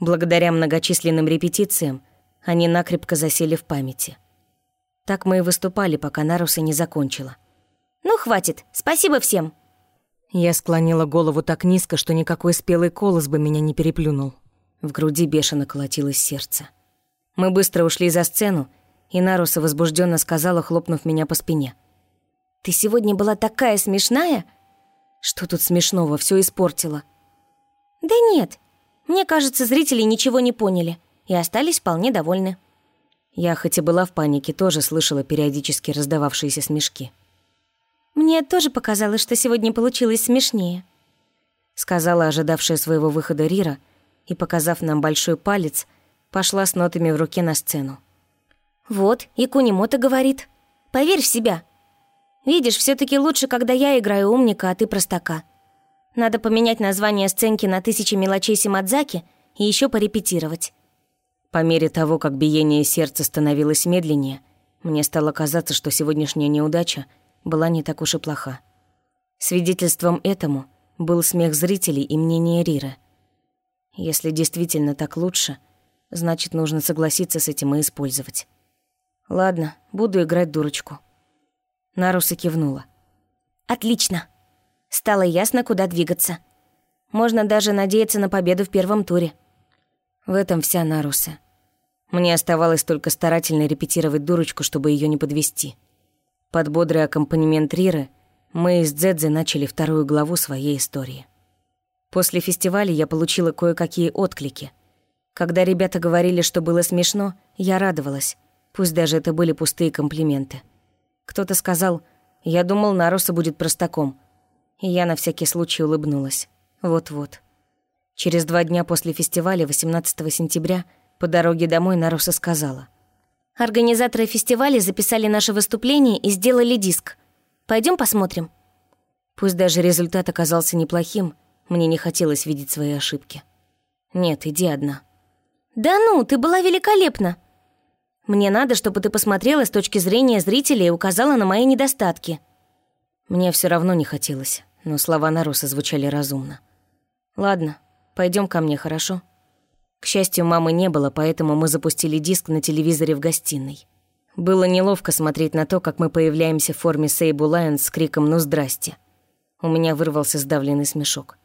Благодаря многочисленным репетициям они накрепко засели в памяти. Так мы и выступали, пока Наруса не закончила. «Ну, хватит. Спасибо всем». Я склонила голову так низко, что никакой спелый колос бы меня не переплюнул. В груди бешено колотилось сердце. Мы быстро ушли за сцену, и Наруса возбужденно сказала, хлопнув меня по спине. «Ты сегодня была такая смешная?» «Что тут смешного? Все испортила». «Да нет. Мне кажется, зрители ничего не поняли и остались вполне довольны». Я, хоть и была в панике, тоже слышала периодически раздававшиеся смешки. «Мне тоже показалось, что сегодня получилось смешнее», сказала ожидавшая своего выхода Рира и, показав нам большой палец, пошла с нотами в руке на сцену. «Вот, и Кунимота говорит. Поверь в себя. Видишь, все таки лучше, когда я играю умника, а ты простака. Надо поменять название сценки на «Тысячи мелочей Симадзаки» и еще порепетировать». По мере того, как биение сердца становилось медленнее, мне стало казаться, что сегодняшняя неудача была не так уж и плоха. Свидетельством этому был смех зрителей и мнение Риры. Если действительно так лучше, значит, нужно согласиться с этим и использовать. Ладно, буду играть дурочку. Наруса кивнула. Отлично. Стало ясно, куда двигаться. Можно даже надеяться на победу в первом туре. В этом вся Наруса. Мне оставалось только старательно репетировать дурочку, чтобы ее не подвести. Под бодрый аккомпанемент Риры мы из Дзэдзе начали вторую главу своей истории. После фестиваля я получила кое-какие отклики. Когда ребята говорили, что было смешно, я радовалась, пусть даже это были пустые комплименты. Кто-то сказал, я думал, Наруса будет простаком. И я на всякий случай улыбнулась. Вот-вот. Через два дня после фестиваля, 18 сентября, по дороге домой Наруса сказала. «Организаторы фестиваля записали наше выступление и сделали диск. Пойдем посмотрим?» Пусть даже результат оказался неплохим, мне не хотелось видеть свои ошибки. «Нет, иди одна». «Да ну, ты была великолепна!» «Мне надо, чтобы ты посмотрела с точки зрения зрителя и указала на мои недостатки». Мне все равно не хотелось, но слова Наруса звучали разумно. «Ладно, пойдем ко мне, хорошо?» К счастью, мамы не было, поэтому мы запустили диск на телевизоре в гостиной. Было неловко смотреть на то, как мы появляемся в форме Сейбу Лайон с криком «Ну, здрасте!». У меня вырвался сдавленный смешок.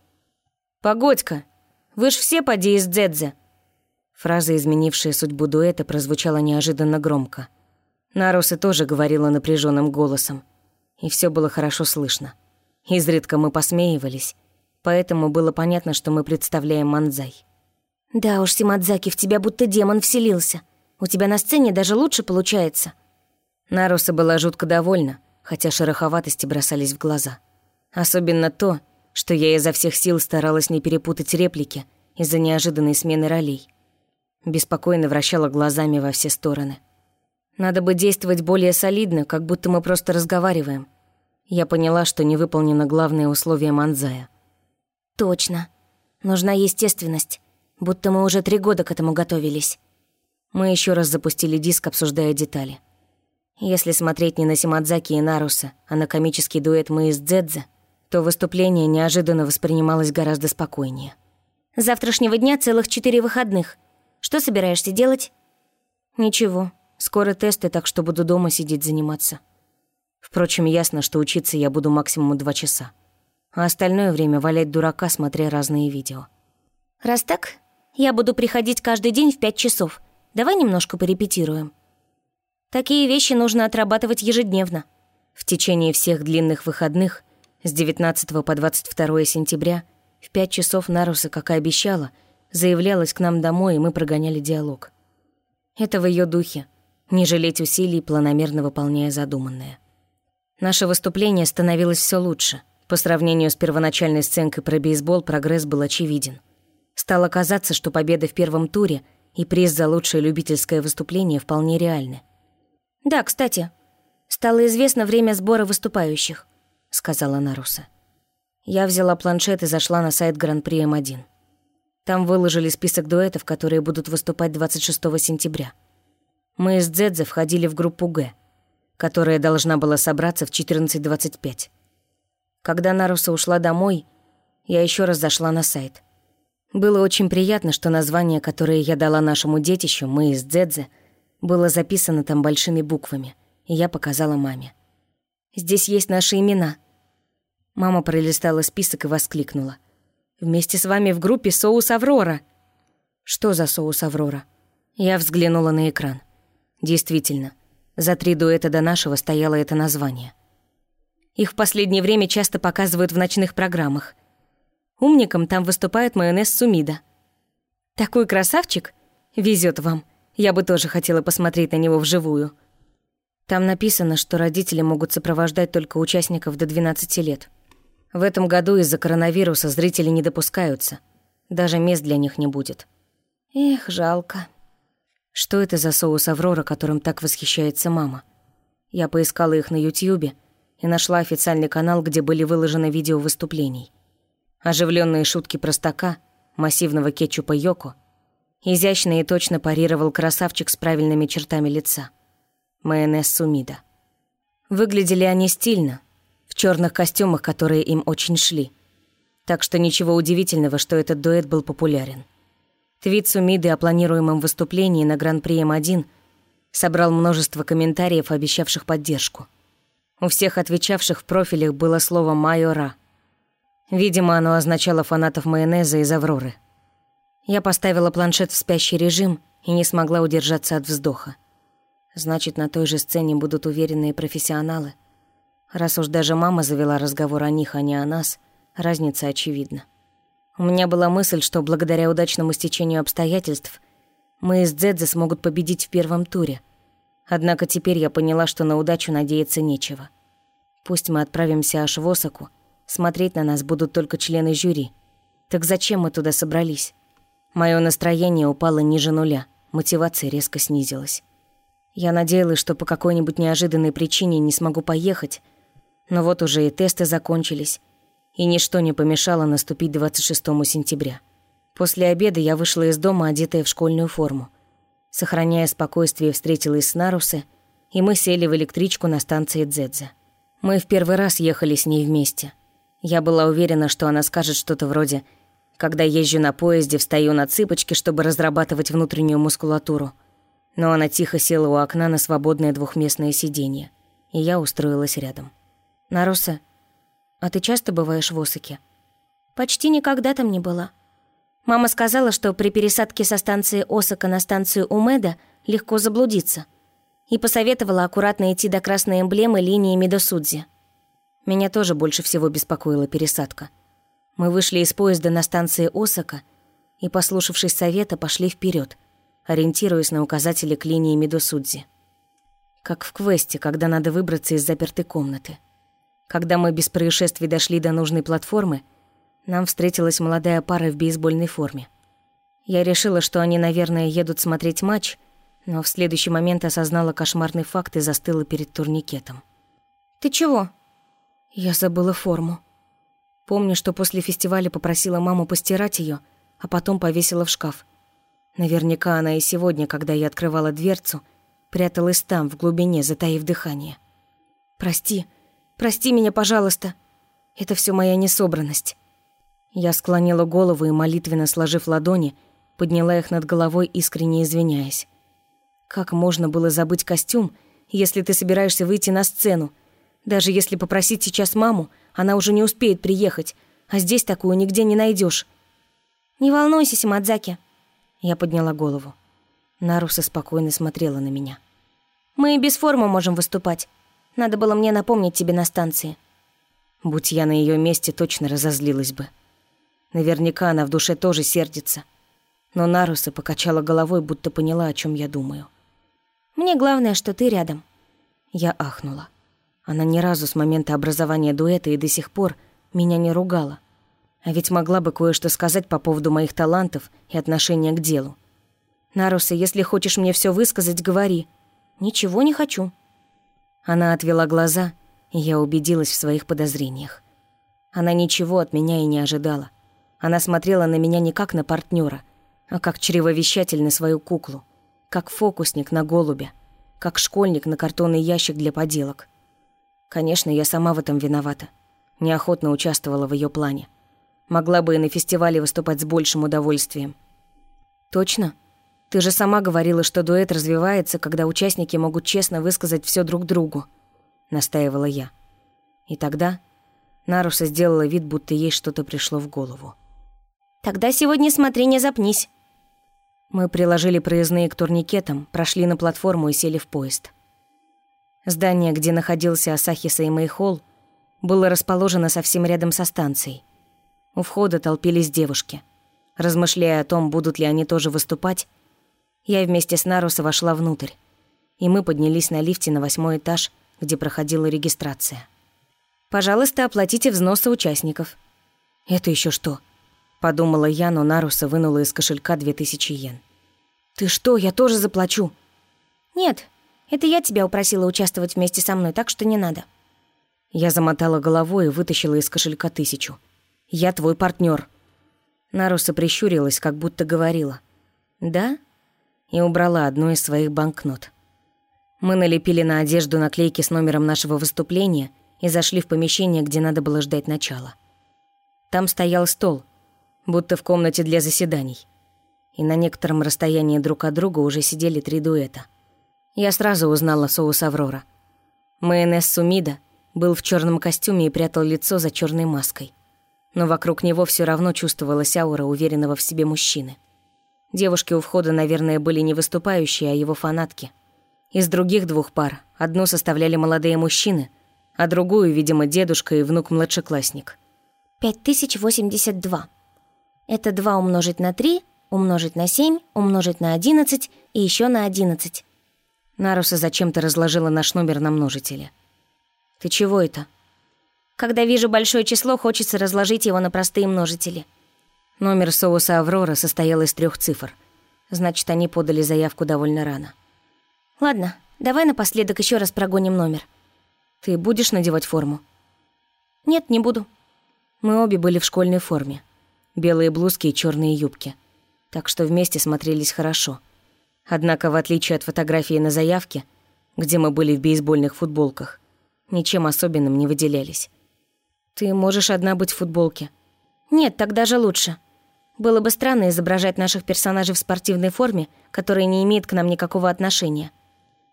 «Погодька! Вы ж все поди из Дзэдзе!» Фраза, изменившая судьбу дуэта, прозвучала неожиданно громко. Наруса тоже говорила напряженным голосом. И все было хорошо слышно. Изредка мы посмеивались, поэтому было понятно, что мы представляем Манзай. «Да уж, Симадзаки, в тебя будто демон вселился. У тебя на сцене даже лучше получается». Наруса была жутко довольна, хотя шероховатости бросались в глаза. Особенно то, что я изо всех сил старалась не перепутать реплики из-за неожиданной смены ролей. Беспокойно вращала глазами во все стороны. Надо бы действовать более солидно, как будто мы просто разговариваем. Я поняла, что не выполнено главное условие Манзая. «Точно. Нужна естественность будто мы уже три года к этому готовились. Мы еще раз запустили диск, обсуждая детали. Если смотреть не на Симадзаки и Наруса, а на комический дуэт «Мы из Дзэдзе», то выступление неожиданно воспринималось гораздо спокойнее. «Завтрашнего дня целых четыре выходных. Что собираешься делать?» «Ничего. Скоро тесты, так что буду дома сидеть заниматься. Впрочем, ясно, что учиться я буду максимум два часа. А остальное время валять дурака, смотря разные видео». «Раз так, я буду приходить каждый день в пять часов. Давай немножко порепетируем. Такие вещи нужно отрабатывать ежедневно. В течение всех длинных выходных с 19 по 22 сентября в пять часов Наруса, как и обещала, заявлялась к нам домой, и мы прогоняли диалог. Это в ее духе — не жалеть усилий, планомерно выполняя задуманное. Наше выступление становилось все лучше. По сравнению с первоначальной сценкой про бейсбол прогресс был очевиден — Стало казаться, что победа в первом туре и приз за лучшее любительское выступление вполне реальны. «Да, кстати, стало известно время сбора выступающих», — сказала Наруса. Я взяла планшет и зашла на сайт Гран-при М1. Там выложили список дуэтов, которые будут выступать 26 сентября. Мы с Дзедзе входили в группу «Г», которая должна была собраться в 14.25. Когда Наруса ушла домой, я еще раз зашла на сайт — было очень приятно, что название, которое я дала нашему детищу, мы из Дзедзе, было записано там большими буквами, и я показала маме. «Здесь есть наши имена». Мама пролистала список и воскликнула. «Вместе с вами в группе соус «Аврора». «Что за соус «Аврора»?» Я взглянула на экран. Действительно, за три дуэта до нашего стояло это название. Их в последнее время часто показывают в ночных программах. Умником там выступает майонез Сумида. Такой красавчик? Везет вам. Я бы тоже хотела посмотреть на него вживую. Там написано, что родители могут сопровождать только участников до 12 лет. В этом году из-за коронавируса зрители не допускаются. Даже мест для них не будет. Эх, жалко. Что это за соус «Аврора», которым так восхищается мама? Я поискала их на Ютьюбе и нашла официальный канал, где были выложены видео выступлений. Оживленные шутки простака, массивного кетчупа Йоко, изящно и точно парировал красавчик с правильными чертами лица. Майонез Сумида. Выглядели они стильно, в черных костюмах, которые им очень шли. Так что ничего удивительного, что этот дуэт был популярен. Твит Сумиды о планируемом выступлении на Гран-при М1 собрал множество комментариев, обещавших поддержку. У всех отвечавших в профилях было слово «майора». Видимо, оно означало фанатов майонеза из «Авроры». Я поставила планшет в спящий режим и не смогла удержаться от вздоха. Значит, на той же сцене будут уверенные профессионалы. Раз уж даже мама завела разговор о них, а не о нас, разница очевидна. У меня была мысль, что благодаря удачному стечению обстоятельств мы из Дзедзе смогут победить в первом туре. Однако теперь я поняла, что на удачу надеяться нечего. Пусть мы отправимся аж в Осаку, смотреть на нас будут только члены жюри. Так зачем мы туда собрались? Моё настроение упало ниже нуля, мотивация резко снизилась. Я надеялась, что по какой-нибудь неожиданной причине не смогу поехать, но вот уже и тесты закончились, и ничто не помешало наступить 26 сентября. После обеда я вышла из дома, одетая в школьную форму. Сохраняя спокойствие, встретилась с Нарусе, и мы сели в электричку на станции Дзедзе. Мы в первый раз ехали с ней вместе. Я была уверена, что она скажет что-то вроде «Когда езжу на поезде, встаю на цыпочки, чтобы разрабатывать внутреннюю мускулатуру». Но она тихо села у окна на свободное двухместное сиденье, и я устроилась рядом. «Наруса, а ты часто бываешь в Осаке? Почти никогда там не была. Мама сказала, что при пересадке со станции Осака на станцию Умеда легко заблудиться. И посоветовала аккуратно идти до красной эмблемы линии Медосудзи. Меня тоже больше всего беспокоила пересадка. Мы вышли из поезда на станции Осака и, послушавшись совета, пошли вперед, ориентируясь на указатели к линии Медосудзи. Как в квесте, когда надо выбраться из запертой комнаты. Когда мы без происшествий дошли до нужной платформы, нам встретилась молодая пара в бейсбольной форме. Я решила, что они, наверное, едут смотреть матч, но в следующий момент осознала кошмарный факт и застыла перед турникетом. «Ты чего?» Я забыла форму. Помню, что после фестиваля попросила маму постирать ее, а потом повесила в шкаф. Наверняка она и сегодня, когда я открывала дверцу, пряталась там, в глубине, затаив дыхание. «Прости», Прости меня, пожалуйста. Это все моя несобранность». Я склонила голову и, молитвенно сложив ладони, подняла их над головой, искренне извиняясь. Как можно было забыть костюм, если ты собираешься выйти на сцену? Даже если попросить сейчас маму, она уже не успеет приехать, а здесь такую нигде не найдешь. «Не волнуйся, Симадзаки». Я подняла голову. Наруса спокойно смотрела на меня. «Мы и без формы можем выступать. Надо было мне напомнить тебе на станции. Будь я на ее месте, точно разозлилась бы. Наверняка она в душе тоже сердится. Но Наруса покачала головой, будто поняла, о чем я думаю. «Мне главное, что ты рядом». Я ахнула. Она ни разу с момента образования дуэта и до сих пор меня не ругала. А ведь могла бы кое-что сказать по поводу моих талантов и отношения к делу. «Наруса, если хочешь мне все высказать, говори». «Ничего не хочу». Она отвела глаза, и я убедилась в своих подозрениях. Она ничего от меня и не ожидала. Она смотрела на меня не как на партнера, а как чревовещатель на свою куклу, как фокусник на голубя, как школьник на картонный ящик для поделок. Конечно, я сама в этом виновата. Неохотно участвовала в ее плане. Могла бы и на фестивале выступать с большим удовольствием. Точно? Ты же сама говорила, что дуэт развивается, когда участники могут честно высказать все друг другу», — настаивала я. И тогда Наруса сделала вид, будто ей что-то пришло в голову. «Тогда сегодня смотри, не запнись». Мы приложили проездные к турникетам, прошли на платформу и сели в поезд. Здание, где находился Асахиса и Мэйхолл, было расположено совсем рядом со станцией. У входа толпились девушки. Размышляя о том, будут ли они тоже выступать, я вместе с Наруса вошла внутрь, и мы поднялись на лифте на восьмой этаж, где проходила регистрация. «Пожалуйста, оплатите взносы участников». «Это еще что?» Подумала я, но Наруса вынула из кошелька две тысячи йен. «Ты что, я тоже заплачу?» «Нет, это я тебя упросила участвовать вместе со мной, так что не надо». Я замотала головой и вытащила из кошелька тысячу. «Я твой партнер. Наруса прищурилась, как будто говорила. «Да?» И убрала одну из своих банкнот. Мы налепили на одежду наклейки с номером нашего выступления и зашли в помещение, где надо было ждать начала. Там стоял стол, будто в комнате для заседаний. И на некотором расстоянии друг от друга уже сидели три дуэта. Я сразу узнала соус Аврора. Майонез Сумида был в черном костюме и прятал лицо за черной маской. Но вокруг него все равно чувствовалась аура уверенного в себе мужчины. Девушки у входа, наверное, были не выступающие, а его фанатки. Из других двух пар одну составляли молодые мужчины, а другую, видимо, дедушка и внук-младшеклассник. «Пять тысяч восемьдесят два», это 2 умножить на 3, умножить на 7, умножить на 11 и еще на 11. Наруса зачем-то разложила наш номер на множителе. «Ты чего это?» «Когда вижу большое число, хочется разложить его на простые множители». Номер соуса «Аврора» состоял из трех цифр. Значит, они подали заявку довольно рано. «Ладно, давай напоследок еще раз прогоним номер». «Ты будешь надевать форму?» «Нет, не буду». Мы обе были в школьной форме белые блузки и черные юбки. Так что вместе смотрелись хорошо. Однако, в отличие от фотографии на заявке, где мы были в бейсбольных футболках, ничем особенным не выделялись. «Ты можешь одна быть в футболке?» «Нет, так даже лучше. Было бы странно изображать наших персонажей в спортивной форме, которая не имеет к нам никакого отношения.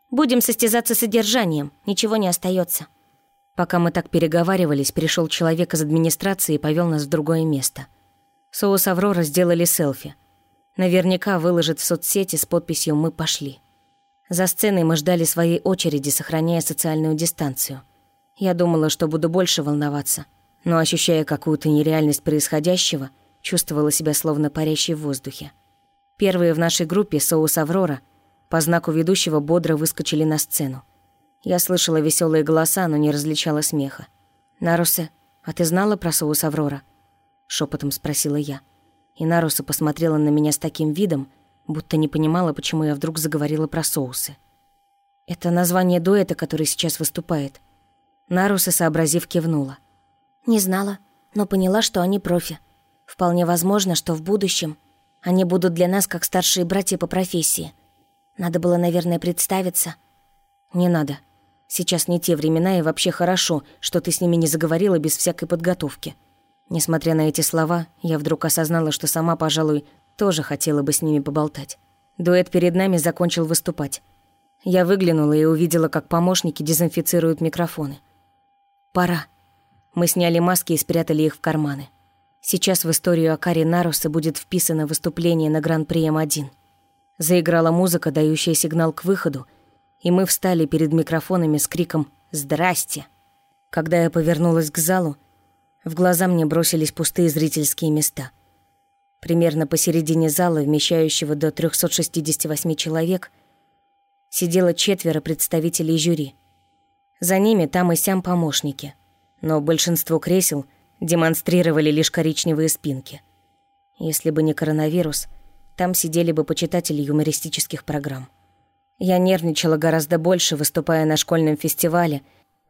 Будем состязаться содержанием, ничего не остается. Пока мы так переговаривались, пришел человек из администрации и повел нас в другое место. Соус Аврора сделали селфи. Наверняка выложит в соцсети с подписью «Мы пошли». За сценой мы ждали своей очереди, сохраняя социальную дистанцию. Я думала, что буду больше волноваться, но, ощущая какую-то нереальность происходящего, чувствовала себя словно парящей в воздухе. Первые в нашей группе, Соус Аврора, по знаку ведущего бодро выскочили на сцену. Я слышала веселые голоса, но не различала смеха. «Нарусе, а ты знала про Соус Аврора?» шепотом спросила я. И Наруса посмотрела на меня с таким видом, будто не понимала, почему я вдруг заговорила про соусы. Это название дуэта, который сейчас выступает. Наруса, сообразив, кивнула. Не знала, но поняла, что они профи. Вполне возможно, что в будущем они будут для нас как старшие братья по профессии. Надо было, наверное, представиться. Не надо. Сейчас не те времена, и вообще хорошо, что ты с ними не заговорила без всякой подготовки. Несмотря на эти слова, я вдруг осознала, что сама, пожалуй, тоже хотела бы с ними поболтать. Дуэт перед нами закончил выступать. Я выглянула и увидела, как помощники дезинфицируют микрофоны. «Пора». Мы сняли маски и спрятали их в карманы. Сейчас в историю Акари Наруса будет вписано выступление на Гран-при М1. Заиграла музыка, дающая сигнал к выходу, и мы встали перед микрофонами с криком «Здрасте!». Когда я повернулась к залу, в глаза мне бросились пустые зрительские места. Примерно посередине зала, вмещающего до 368 человек, сидело четверо представителей жюри. За ними там и сям помощники, но большинство кресел демонстрировали лишь коричневые спинки. Если бы не коронавирус, там сидели бы почитатели юмористических программ. Я нервничала гораздо больше, выступая на школьном фестивале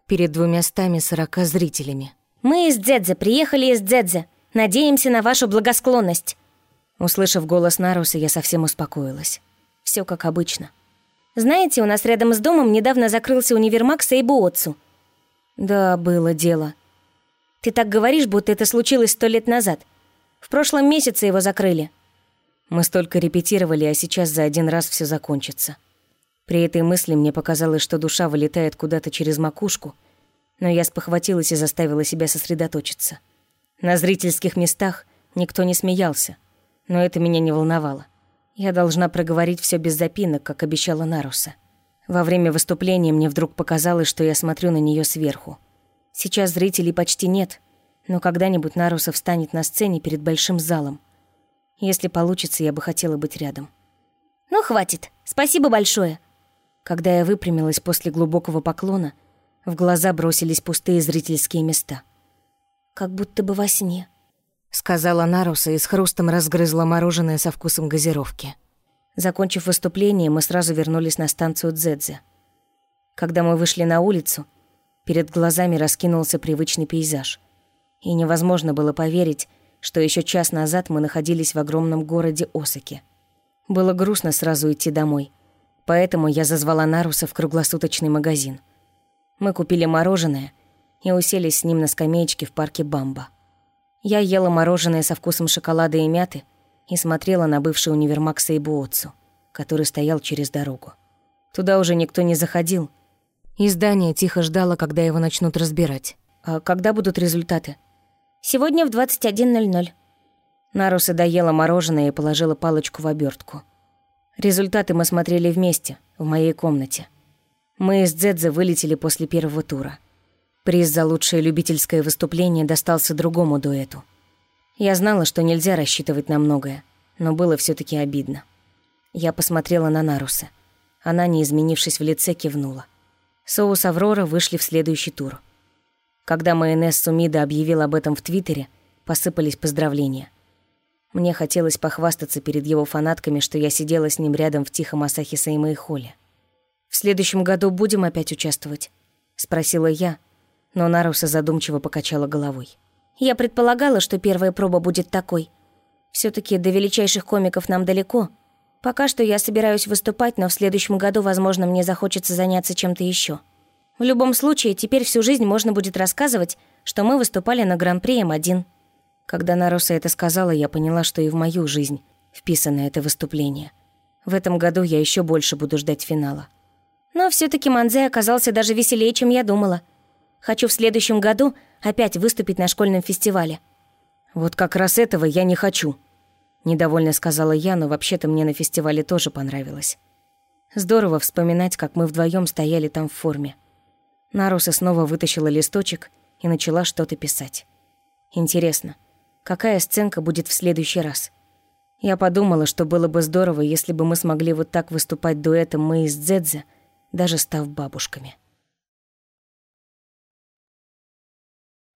перед двумястами сорока зрителями. «Мы из Дзедзе, приехали из Дзедзе. Надеемся на вашу благосклонность». Услышав голос Наруса, я совсем успокоилась. Все как обычно. «Знаете, у нас рядом с домом недавно закрылся универмаг Сейбуотсу». «Да, было дело». «Ты так говоришь, будто это случилось сто лет назад. В прошлом месяце его закрыли». Мы столько репетировали, а сейчас за один раз все закончится. При этой мысли мне показалось, что душа вылетает куда-то через макушку — Но я спохватилась и заставила себя сосредоточиться. На зрительских местах никто не смеялся, но это меня не волновало. Я должна проговорить все без запинок, как обещала Наруса. Во время выступления мне вдруг показалось, что я смотрю на нее сверху. Сейчас зрителей почти нет, но когда-нибудь Наруса встанет на сцене перед большим залом. Если получится, я бы хотела быть рядом. «Ну, хватит. Спасибо большое». Когда я выпрямилась после глубокого поклона, в глаза бросились пустые зрительские места. «Как будто бы во сне», — сказала Наруса и с хрустом разгрызла мороженое со вкусом газировки. Закончив выступление, мы сразу вернулись на станцию Дзэдзе. Когда мы вышли на улицу, перед глазами раскинулся привычный пейзаж. И невозможно было поверить, что еще час назад мы находились в огромном городе Осаки. Было грустно сразу идти домой, поэтому я зазвала Наруса в круглосуточный магазин. Мы купили мороженое и уселись с ним на скамеечке в парке Бамба. Я ела мороженое со вкусом шоколада и мяты и смотрела на бывший универмаг Сейбуотсу, который стоял через дорогу. Туда уже никто не заходил, и здание тихо ждало, когда его начнут разбирать. А когда будут результаты? Сегодня в 21.00. Наруса доела мороженое и положила палочку в обертку. Результаты мы смотрели вместе, в моей комнате. Мы из Дзедзе вылетели после первого тура. Приз за лучшее любительское выступление достался другому дуэту. Я знала, что нельзя рассчитывать на многое, но было все таки обидно. Я посмотрела на Наруса. Она, не изменившись в лице, кивнула. Соус «Аврора» вышли в следующий тур. Когда майонез Сумида объявил об этом в Твиттере, посыпались поздравления. Мне хотелось похвастаться перед его фанатками, что я сидела с ним рядом в тихом Асахи Сеймэй холле. «В следующем году будем опять участвовать?» — спросила я, но Наруса задумчиво покачала головой. «Я предполагала, что первая проба будет такой. все таки до величайших комиков нам далеко. Пока что я собираюсь выступать, но в следующем году, возможно, мне захочется заняться чем-то еще. В любом случае, теперь всю жизнь можно будет рассказывать, что мы выступали на Гран-при М1. Когда Наруса это сказала, я поняла, что и в мою жизнь вписано это выступление. В этом году я еще больше буду ждать финала. Но все таки Манзе оказался даже веселее, чем я думала. Хочу в следующем году опять выступить на школьном фестивале. Вот как раз этого я не хочу. Недовольно сказала я, но вообще-то мне на фестивале тоже понравилось. Здорово вспоминать, как мы вдвоем стояли там в форме. Наруса снова вытащила листочек и начала что-то писать. Интересно, какая сценка будет в следующий раз? Я подумала, что было бы здорово, если бы мы смогли вот так выступать дуэтом мы из Дзедзе, даже став бабушками.